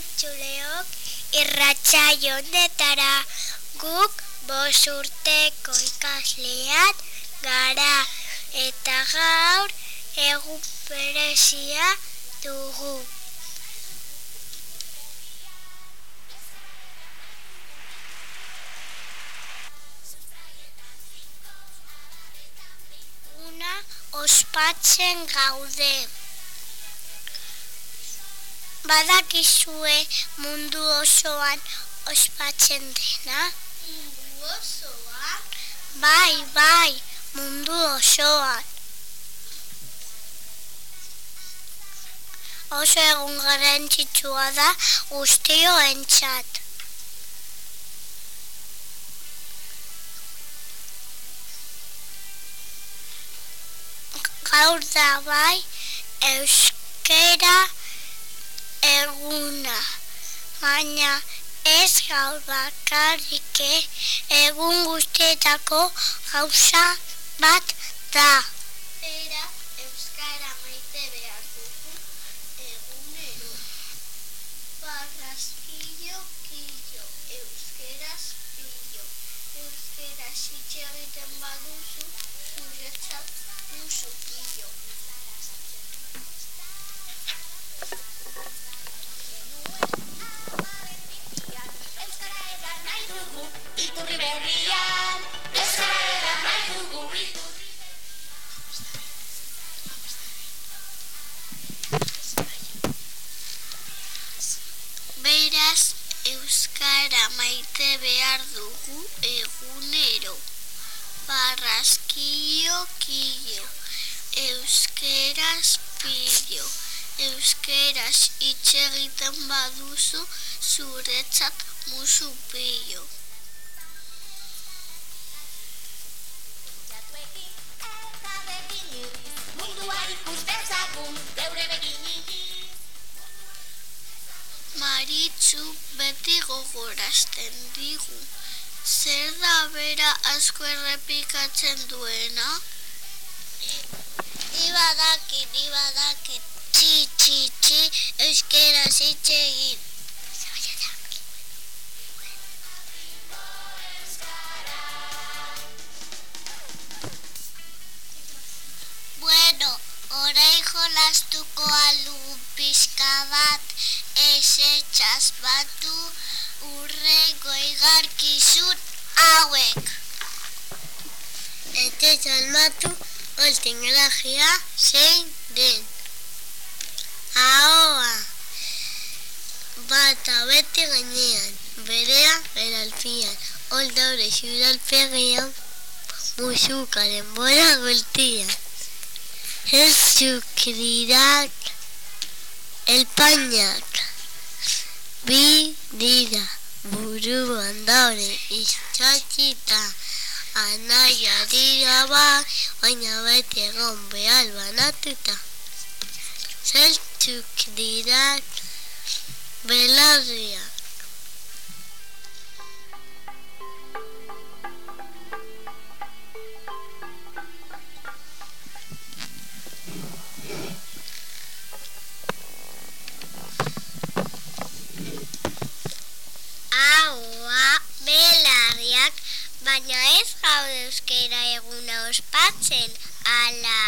entzuleok irratsaio honetara guk bos urteko ikasleat gara eta gaur egun berezia dugu. Una ospatzen gaude. Badakizue mundu osoan ospatzen dena? Mundu osoan? Bai, bai, mundu osoan. Oso egun garrantzitsua da guztioentzat. Gaur da bai euskera eguna, baina ez gaur bakarrik eh, egun guztietako gauza bat da. Era euskara maite behar dugu egunero. Barraskillo, killo, euskeraz pillo. Euskeraz hitz egiten baduzu, zuretzat duzu pillo. Killo, euskeraz pillo. Euskeraz hitz egiten baduzu zuretzat musu iriz, mundua ikus. Maritzu beti gogorazten digu. Zer da bera asko errepikatzen duena? Ni badaki, ni badaki, txi, txi, txi, euskera hitz egin. Bueno, orain jolastuko alugu pixka bat, ez etxaz batu urrengo igarkizun hauek. Eta salmatu olten grajea zein den. Ahoa, bata bete gainean, berea beralpian, ol daure xuralpegian, musukaren bora gultian. Ez zukrirak elpainak bi dira buruan daure iztxatxita anaia dira ba baina beti egon behar banatuta zeltzuk dirak belarriak euskera eguna ospatzen, ala.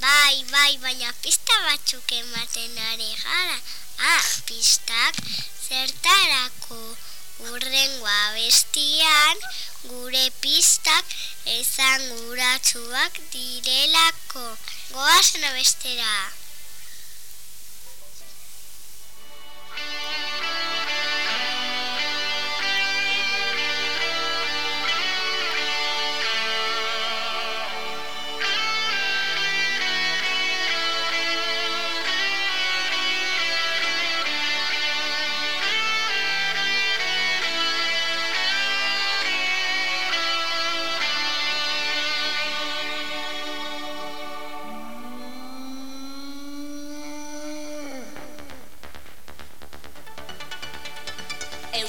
Bai, bai, baina pista batzuk ematen ari gara. Ah, pistak zertarako urrengoa bestian gure pistak ezan guratsuak direlako. Goazen bestera.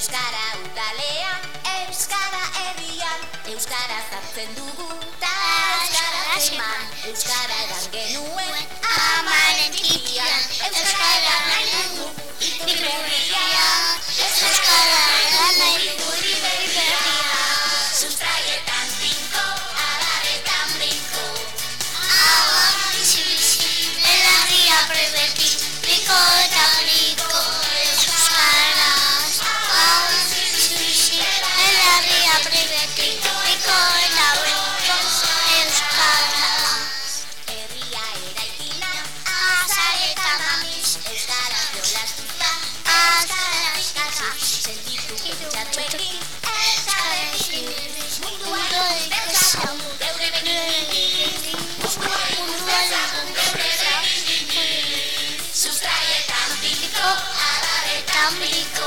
Euskara udalean, Euskara herrian, Euskara zartzen dugu, ta Euskara eman, Euskara edan genuen, eta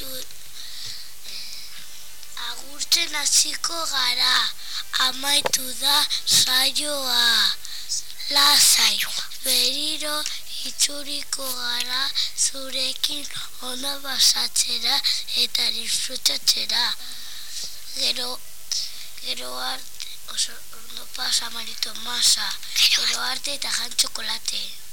Amaitu agurtzen hasiko gara. Amaitu da saioa. Lasai, beriro itxuriko gara zurekin ona basatzera eta disfrutatzera. Gero, gero arte, oso, ondo pasa marito masa. Gero arte eta jan txokolate.